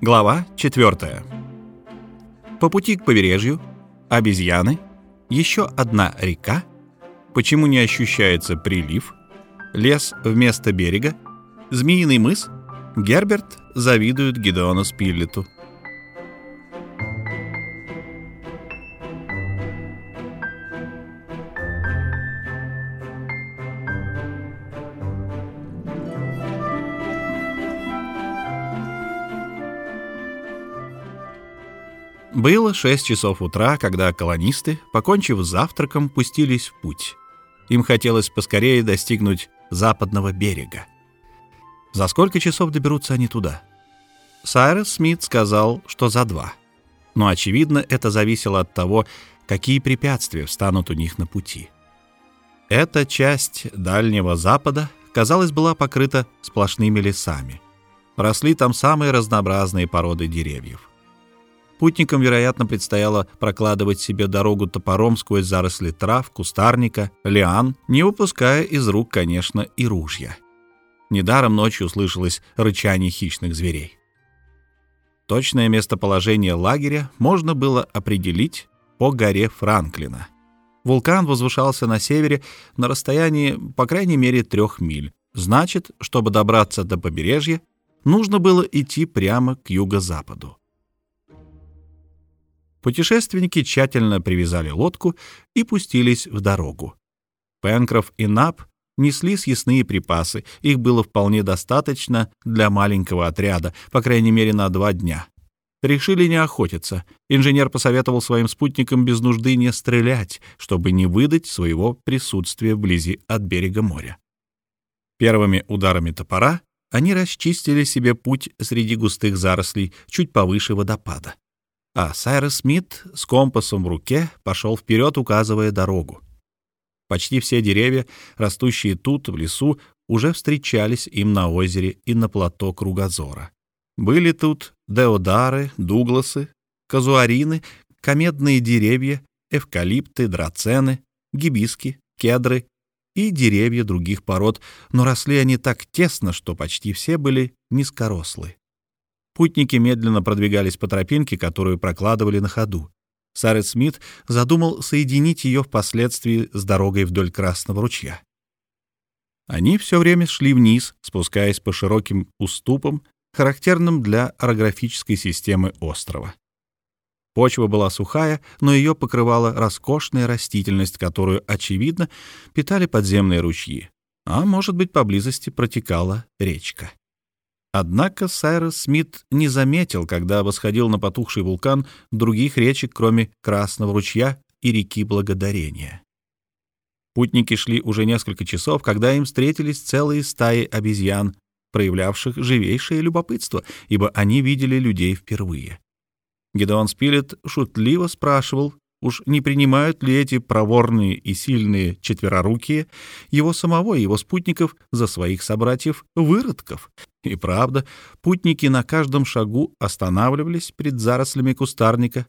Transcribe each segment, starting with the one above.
Глава 4. По пути к побережью обезьяны, еще одна река, почему не ощущается прилив, лес вместо берега, змеиный мыс, Герберт завидует Гидеону Спиллету. Было 6 часов утра, когда колонисты, покончив завтраком, пустились в путь. Им хотелось поскорее достигнуть западного берега. За сколько часов доберутся они туда? Сайрес Смит сказал, что за два. Но, очевидно, это зависело от того, какие препятствия встанут у них на пути. Эта часть Дальнего Запада, казалось, была покрыта сплошными лесами. Росли там самые разнообразные породы деревьев. Путникам, вероятно, предстояло прокладывать себе дорогу топором сквозь заросли трав, кустарника, лиан, не выпуская из рук, конечно, и ружья. Недаром ночью слышалось рычание хищных зверей. Точное местоположение лагеря можно было определить по горе Франклина. Вулкан возвышался на севере на расстоянии, по крайней мере, трех миль. Значит, чтобы добраться до побережья, нужно было идти прямо к юго-западу. Путешественники тщательно привязали лодку и пустились в дорогу. Пенкроф и Нап несли съестные припасы, их было вполне достаточно для маленького отряда, по крайней мере на два дня. Решили не охотиться. Инженер посоветовал своим спутникам без нужды не стрелять, чтобы не выдать своего присутствия вблизи от берега моря. Первыми ударами топора они расчистили себе путь среди густых зарослей чуть повыше водопада а Сайрес Смит с компасом в руке пошел вперед, указывая дорогу. Почти все деревья, растущие тут, в лесу, уже встречались им на озере и на плато Кругозора. Были тут деодары, дугласы, казуарины, комедные деревья, эвкалипты, драцены, гибиски, кедры и деревья других пород, но росли они так тесно, что почти все были низкорослые. Путники медленно продвигались по тропинке, которую прокладывали на ходу. Сарет Смит задумал соединить ее впоследствии с дорогой вдоль Красного ручья. Они все время шли вниз, спускаясь по широким уступам, характерным для орографической системы острова. Почва была сухая, но ее покрывала роскошная растительность, которую, очевидно, питали подземные ручьи, а, может быть, поблизости протекала речка. Однако Сайрос Смит не заметил, когда восходил на потухший вулкан других речек, кроме Красного ручья и реки Благодарения. Путники шли уже несколько часов, когда им встретились целые стаи обезьян, проявлявших живейшее любопытство, ибо они видели людей впервые. Гедеон Спилет шутливо спрашивал, уж не принимают ли эти проворные и сильные четверорукие его самого и его спутников за своих собратьев-выродков, и правда, путники на каждом шагу останавливались перед зарослями кустарника,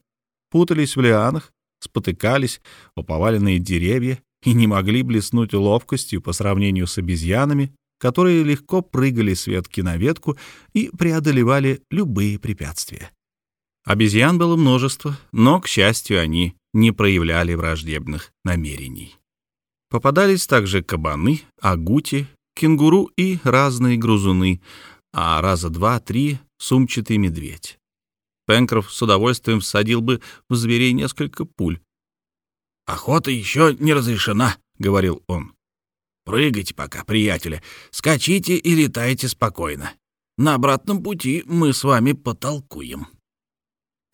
путались в лианах, спотыкались о поваленные деревья и не могли блеснуть ловкостью по сравнению с обезьянами, которые легко прыгали с ветки на ветку и преодолевали любые препятствия. Обезьян было множество, но, к счастью, они не проявляли враждебных намерений. Попадались также кабаны, агути кенгуру и разные грузуны, а раза два-три — сумчатый медведь. Пенкроф с удовольствием всадил бы в зверей несколько пуль. «Охота еще не разрешена», — говорил он. «Прыгайте пока, приятели, скачите и летайте спокойно. На обратном пути мы с вами потолкуем».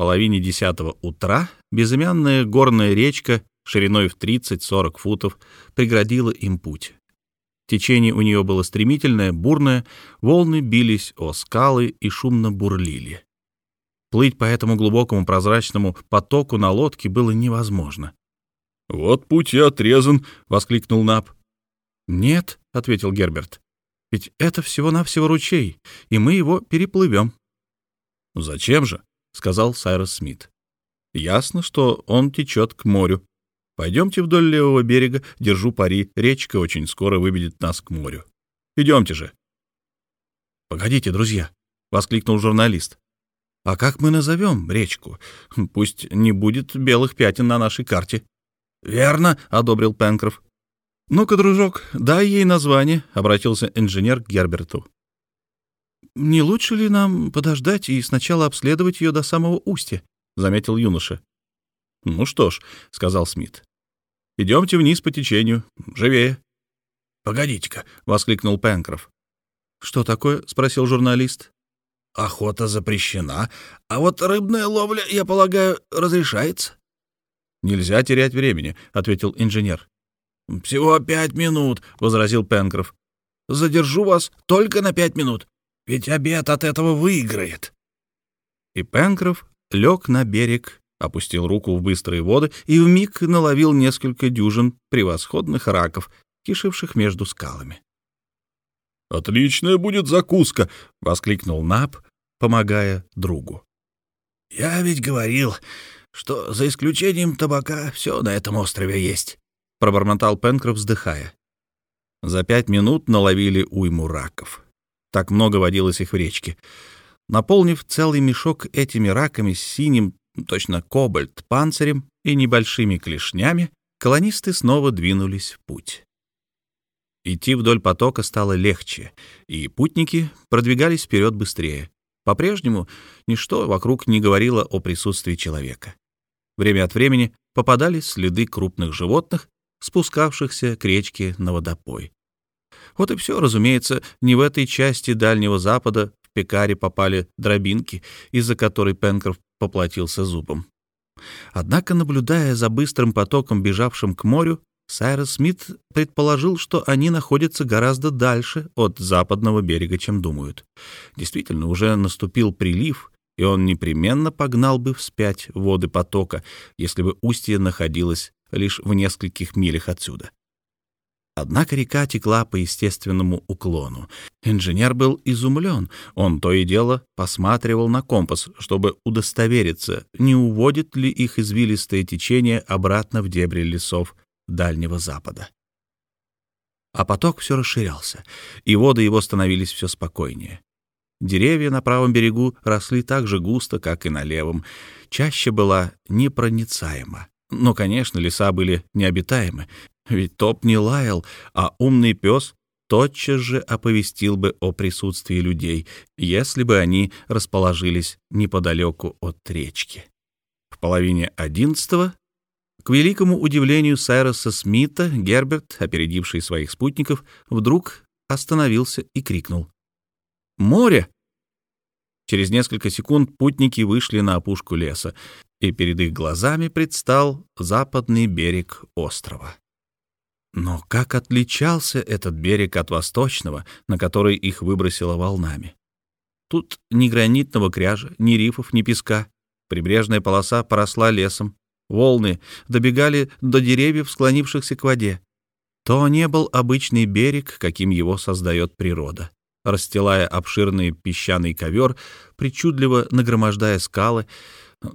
Половине десятого утра безымянная горная речка шириной в 30-40 футов преградила им путь. Течение у нее было стремительное, бурное, волны бились о скалы и шумно бурлили. Плыть по этому глубокому прозрачному потоку на лодке было невозможно. «Вот путь и отрезан!» — воскликнул Наб. «Нет», — ответил Герберт, — «ведь это всего-навсего ручей, и мы его переплывем». «Зачем же?» — сказал Сайрос Смит. «Ясно, что он течет к морю. Пойдемте вдоль левого берега, держу пари, речка очень скоро выведет нас к морю. Идемте же. Погодите, друзья, воскликнул журналист. А как мы назовем речку? Пусть не будет белых пятен на нашей карте. Верно, одобрил Пенкроф. Ну-ка, дружок, дай ей название, обратился инженер к Герберту. Не лучше ли нам подождать и сначала обследовать ее до самого устья? заметил юноша. Ну что ж, сказал Смит. Идемте вниз по течению. Живее. Погодите-ка, воскликнул Пенкроф. Что такое? спросил журналист. Охота запрещена, а вот рыбная ловля, я полагаю, разрешается. Нельзя терять времени, ответил инженер. Всего пять минут, возразил Пенкроф. Задержу вас только на пять минут, ведь обед от этого выиграет. И Пенкроф лег на берег, опустил руку в быстрые воды и вмиг наловил несколько дюжин превосходных раков, кишивших между скалами. «Отличная будет закуска!» — воскликнул Наб, помогая другу. «Я ведь говорил, что за исключением табака все на этом острове есть», — пробормотал Пенкроф, вздыхая. За пять минут наловили уйму раков. Так много водилось их в речке. Наполнив целый мешок этими раками с синим, точно кобальт, панцирем и небольшими клешнями, колонисты снова двинулись в путь. Идти вдоль потока стало легче, и путники продвигались вперед быстрее. По-прежнему ничто вокруг не говорило о присутствии человека. Время от времени попадались следы крупных животных, спускавшихся к речке на водопой. Вот и все, разумеется, не в этой части Дальнего Запада в пекаре попали дробинки, из-за которой Пенкроф поплатился зубом. Однако, наблюдая за быстрым потоком, бежавшим к морю, Сайрос Смит предположил, что они находятся гораздо дальше от западного берега, чем думают. Действительно, уже наступил прилив, и он непременно погнал бы вспять воды потока, если бы устье находилось лишь в нескольких милях отсюда. Однако река текла по естественному уклону. Инженер был изумлен. Он то и дело посматривал на компас, чтобы удостовериться, не уводит ли их извилистое течение обратно в дебри лесов, Дальнего Запада. А поток все расширялся, и воды его становились все спокойнее. Деревья на правом берегу росли так же густо, как и на левом. Чаще была непроницаема. Но, конечно, леса были необитаемы, ведь топ не лаял, а умный пес тотчас же оповестил бы о присутствии людей, если бы они расположились неподалеку от речки. В половине одиннадцатого к великому удивлению Сайроса Смита, Герберт, опередивший своих спутников, вдруг остановился и крикнул. «Море!» Через несколько секунд путники вышли на опушку леса, и перед их глазами предстал западный берег острова. Но как отличался этот берег от восточного, на который их выбросило волнами? Тут ни гранитного кряжа, ни рифов, ни песка. Прибрежная полоса поросла лесом, Волны добегали до деревьев, склонившихся к воде. То не был обычный берег, каким его создает природа. Расстилая обширный песчаный ковер, причудливо нагромождая скалы,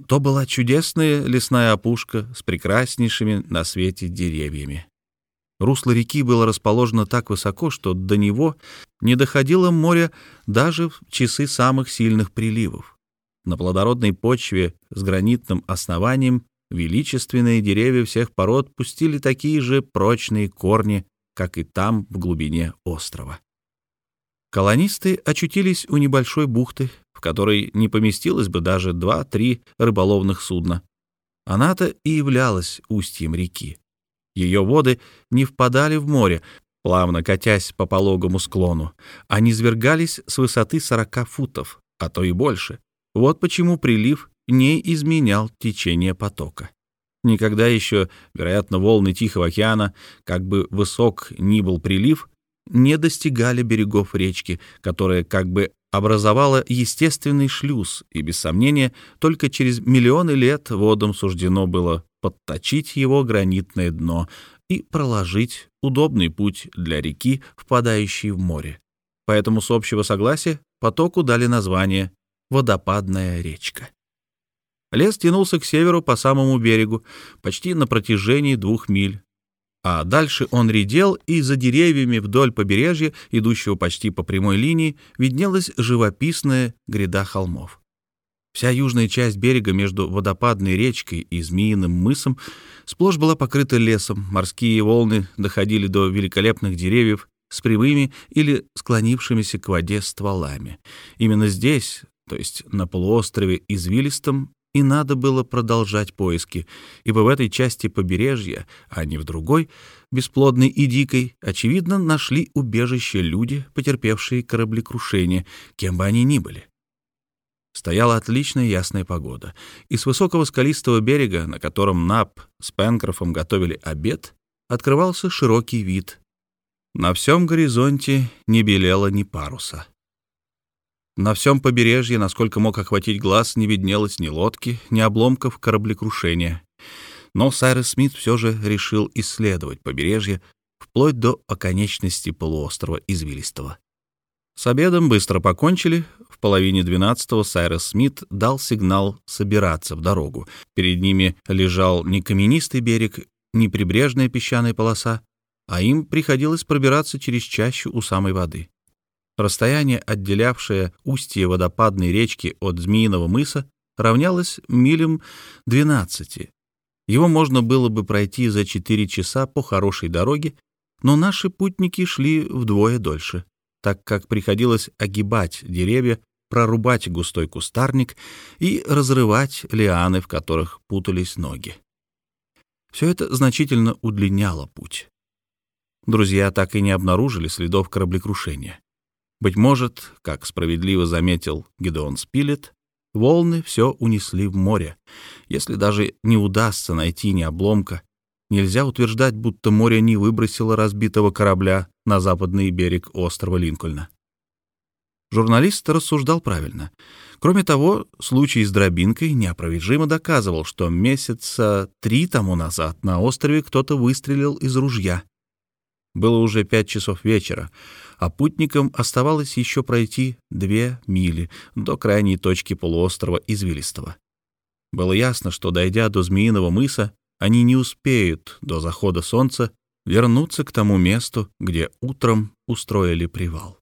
то была чудесная лесная опушка с прекраснейшими на свете деревьями. Русло реки было расположено так высоко, что до него не доходило море даже в часы самых сильных приливов. На плодородной почве с гранитным основанием Величественные деревья всех пород пустили такие же прочные корни, как и там, в глубине острова. Колонисты очутились у небольшой бухты, в которой не поместилось бы даже два-три рыболовных судна. Она-то и являлась устьем реки. Ее воды не впадали в море, плавно катясь по пологому склону, а низвергались с высоты 40 футов, а то и больше. Вот почему прилив не изменял течение потока. Никогда еще, вероятно, волны Тихого океана, как бы высок ни был прилив, не достигали берегов речки, которая как бы образовала естественный шлюз, и, без сомнения, только через миллионы лет водам суждено было подточить его гранитное дно и проложить удобный путь для реки, впадающей в море. Поэтому с общего согласия потоку дали название «водопадная речка». Лес тянулся к северу по самому берегу, почти на протяжении двух миль. А дальше он редел, и за деревьями вдоль побережья, идущего почти по прямой линии, виднелась живописная гряда холмов. Вся южная часть берега между водопадной речкой и Змеиным мысом сплошь была покрыта лесом, морские волны доходили до великолепных деревьев с прямыми или склонившимися к воде стволами. Именно здесь, то есть на полуострове Извилистом, и надо было продолжать поиски, ибо в этой части побережья, а не в другой, бесплодной и дикой, очевидно, нашли убежище люди, потерпевшие кораблекрушение, кем бы они ни были. Стояла отличная ясная погода, и с высокого скалистого берега, на котором Нап с Пенкрофом готовили обед, открывался широкий вид. На всем горизонте не белело ни паруса. На всем побережье, насколько мог охватить глаз, не виднелось ни лодки, ни обломков кораблекрушения. Но Сайрес Смит все же решил исследовать побережье вплоть до оконечности полуострова Извилистого. С обедом быстро покончили. В половине двенадцатого Сайрес Смит дал сигнал собираться в дорогу. Перед ними лежал не каменистый берег, не прибрежная песчаная полоса, а им приходилось пробираться через чащу у самой воды. Расстояние, отделявшее устье водопадной речки от Змеиного мыса, равнялось милям 12. Его можно было бы пройти за 4 часа по хорошей дороге, но наши путники шли вдвое дольше так как приходилось огибать деревья, прорубать густой кустарник и разрывать лианы, в которых путались ноги. Все это значительно удлиняло путь. Друзья так и не обнаружили следов кораблекрушения. Быть может, как справедливо заметил Гедеон Спилет, волны все унесли в море. Если даже не удастся найти ни обломка, Нельзя утверждать, будто море не выбросило разбитого корабля на западный берег острова Линкольна. Журналист рассуждал правильно. Кроме того, случай с дробинкой неопровержимо доказывал, что месяца три тому назад на острове кто-то выстрелил из ружья. Было уже пять часов вечера, а путникам оставалось еще пройти две мили до крайней точки полуострова Извилистого. Было ясно, что, дойдя до Змеиного мыса, они не успеют до захода солнца вернуться к тому месту, где утром устроили привал,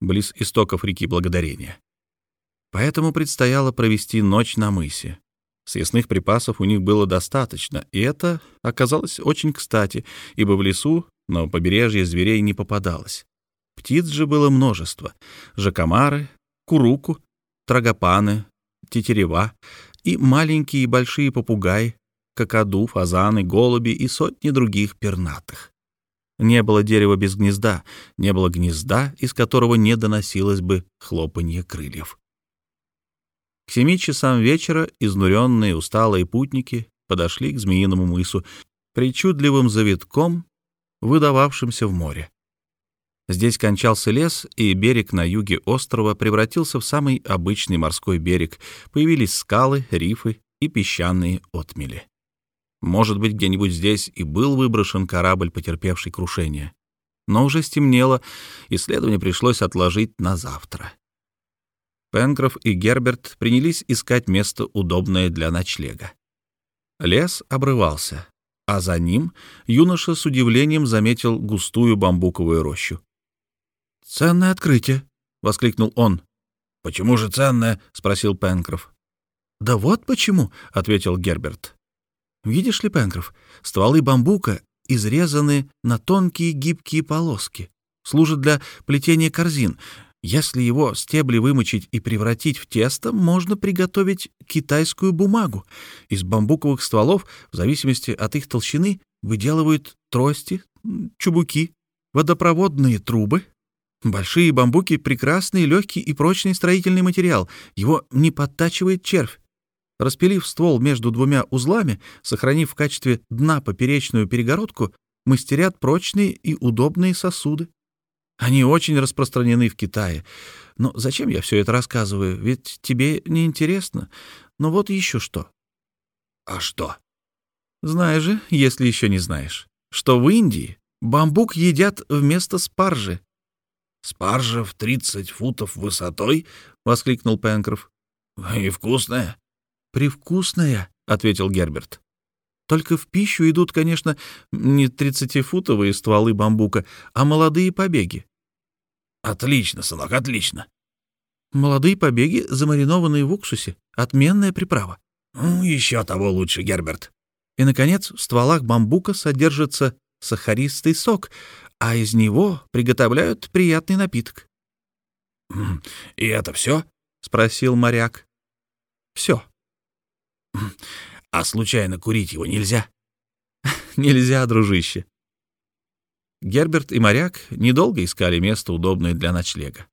близ истоков реки Благодарения. Поэтому предстояло провести ночь на мысе. Съестных припасов у них было достаточно, и это оказалось очень кстати, ибо в лесу на побережье зверей не попадалось. Птиц же было множество — жакомары, куруку, трагопаны, тетерева и маленькие и большие попугаи, какаду, фазаны, голуби и сотни других пернатых. Не было дерева без гнезда, не было гнезда, из которого не доносилось бы хлопанье крыльев. К семи часам вечера изнуренные усталые путники подошли к Змеиному мысу, причудливым завитком, выдававшимся в море. Здесь кончался лес, и берег на юге острова превратился в самый обычный морской берег. Появились скалы, рифы и песчаные отмели. Может быть, где-нибудь здесь и был выброшен корабль, потерпевший крушение. Но уже стемнело, исследование пришлось отложить на завтра. Пенкроф и Герберт принялись искать место, удобное для ночлега. Лес обрывался, а за ним юноша с удивлением заметил густую бамбуковую рощу. «Ценное открытие!» — воскликнул он. «Почему же ценное?» — спросил Пенкроф. «Да вот почему», — ответил Герберт. Видишь ли, Пенкроф, стволы бамбука изрезаны на тонкие гибкие полоски, служат для плетения корзин. Если его стебли вымочить и превратить в тесто, можно приготовить китайскую бумагу. Из бамбуковых стволов, в зависимости от их толщины, выделывают трости, чубуки, водопроводные трубы. Большие бамбуки — прекрасный, легкий и прочный строительный материал. Его не подтачивает червь. Распилив ствол между двумя узлами, сохранив в качестве дна поперечную перегородку, мастерят прочные и удобные сосуды. Они очень распространены в Китае. Но зачем я все это рассказываю? Ведь тебе не интересно. Но вот еще что. А что? Знаешь же, если еще не знаешь, что в Индии бамбук едят вместо спаржи. «Спаржа в тридцать футов высотой?» — воскликнул Пенкроф. «И вкусная». «Привкусная», — ответил Герберт. «Только в пищу идут, конечно, не тридцатифутовые стволы бамбука, а молодые побеги». «Отлично, сынок, отлично». Молодые побеги, замаринованные в уксусе. Отменная приправа. Ну, еще того лучше, Герберт. И, наконец, в стволах бамбука содержится сахаристый сок, а из него приготовляют приятный напиток. «И это все?» — спросил моряк. «Все». «А случайно курить его нельзя?» «Нельзя, дружище». Герберт и моряк недолго искали место, удобное для ночлега.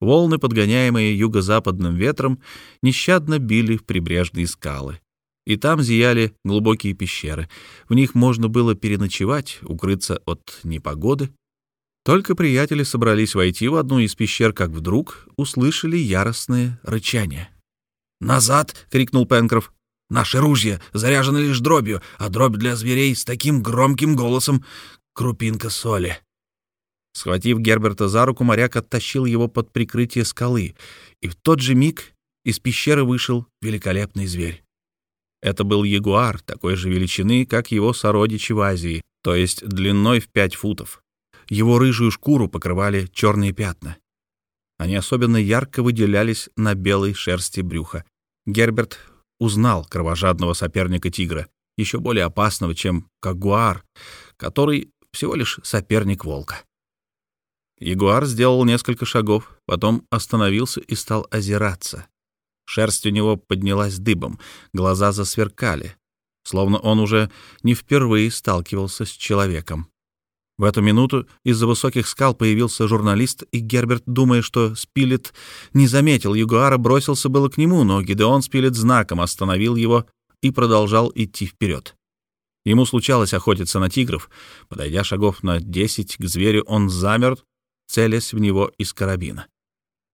Волны, подгоняемые юго-западным ветром, нещадно били в прибрежные скалы. И там зияли глубокие пещеры. В них можно было переночевать, укрыться от непогоды. Только приятели собрались войти в одну из пещер, как вдруг услышали яростное рычание. «Назад!» — крикнул Пенкроф. «Наши ружья заряжены лишь дробью, а дробь для зверей с таким громким голосом — крупинка соли». Схватив Герберта за руку, моряк оттащил его под прикрытие скалы, и в тот же миг из пещеры вышел великолепный зверь. Это был ягуар такой же величины, как его сородичи в Азии, то есть длиной в пять футов. Его рыжую шкуру покрывали черные пятна. Они особенно ярко выделялись на белой шерсти брюха. Герберт узнал кровожадного соперника тигра, еще более опасного, чем кагуар, который всего лишь соперник волка. Ягуар сделал несколько шагов, потом остановился и стал озираться. Шерсть у него поднялась дыбом, глаза засверкали, словно он уже не впервые сталкивался с человеком. В эту минуту из-за высоких скал появился журналист, и Герберт, думая, что Спилет не заметил Ягуара, бросился было к нему, но Гидеон Спилет знаком остановил его и продолжал идти вперед. Ему случалось охотиться на тигров. Подойдя шагов на десять к зверю, он замер, целясь в него из карабина.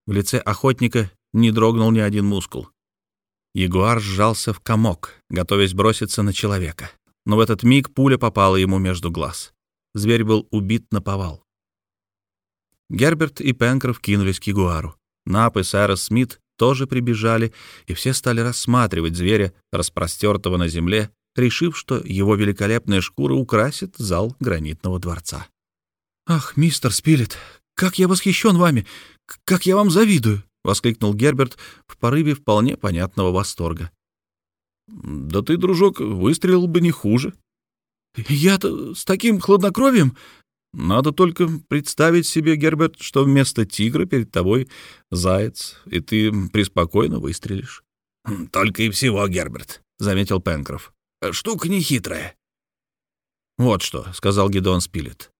В лице охотника не дрогнул ни один мускул. Ягуар сжался в комок, готовясь броситься на человека. Но в этот миг пуля попала ему между глаз. Зверь был убит на повал. Герберт и Пенкроф кинулись к ягуару. Нап и Сайрос Смит тоже прибежали, и все стали рассматривать зверя, распростертого на земле, решив, что его великолепная шкура украсит зал гранитного дворца. «Ах, мистер Спилет, как я восхищен вами! Как я вам завидую!» — воскликнул Герберт в порыве вполне понятного восторга. «Да ты, дружок, выстрелил бы не хуже». «Я-то с таким хладнокровием...» «Надо только представить себе, Герберт, что вместо тигра перед тобой заяц, и ты преспокойно выстрелишь». «Только и всего, Герберт», — заметил Пенкроф. «Штука нехитрая». «Вот что», — сказал Гедон Спилет.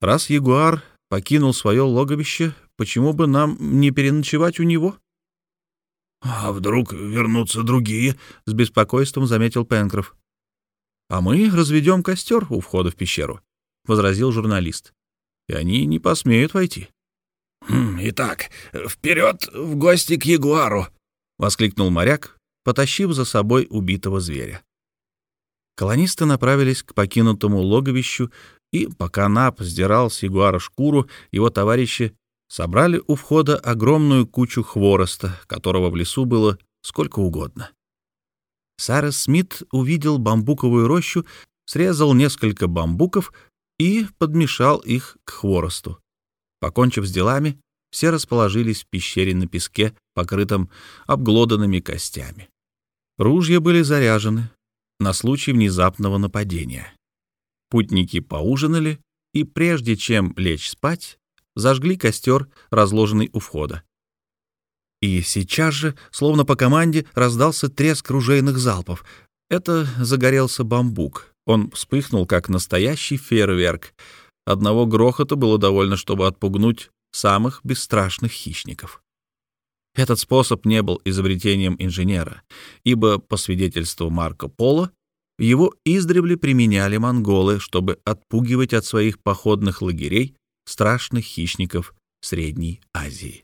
«Раз ягуар покинул свое логовище, почему бы нам не переночевать у него? — А вдруг вернутся другие? — с беспокойством заметил Пенкроф. — А мы разведем костер у входа в пещеру, — возразил журналист. — И они не посмеют войти. «Хм, — Итак, вперед в гости к ягуару! — воскликнул моряк, потащив за собой убитого зверя. Колонисты направились к покинутому логовищу и пока Нап сдирал с ягуара шкуру, его товарищи собрали у входа огромную кучу хвороста, которого в лесу было сколько угодно. Сарес Смит увидел бамбуковую рощу, срезал несколько бамбуков и подмешал их к хворосту. Покончив с делами, все расположились в пещере на песке, покрытом обглоданными костями. Ружья были заряжены на случай внезапного нападения. Путники поужинали и, прежде чем лечь спать, зажгли костер, разложенный у входа. И сейчас же, словно по команде, раздался треск ружейных залпов. Это загорелся бамбук. Он вспыхнул, как настоящий фейерверк. Одного грохота было довольно, чтобы отпугнуть самых бесстрашных хищников. Этот способ не был изобретением инженера, ибо, по свидетельству Марко Поло, его издревле применяли монголы, чтобы отпугивать от своих походных лагерей страшных хищников Средней Азии.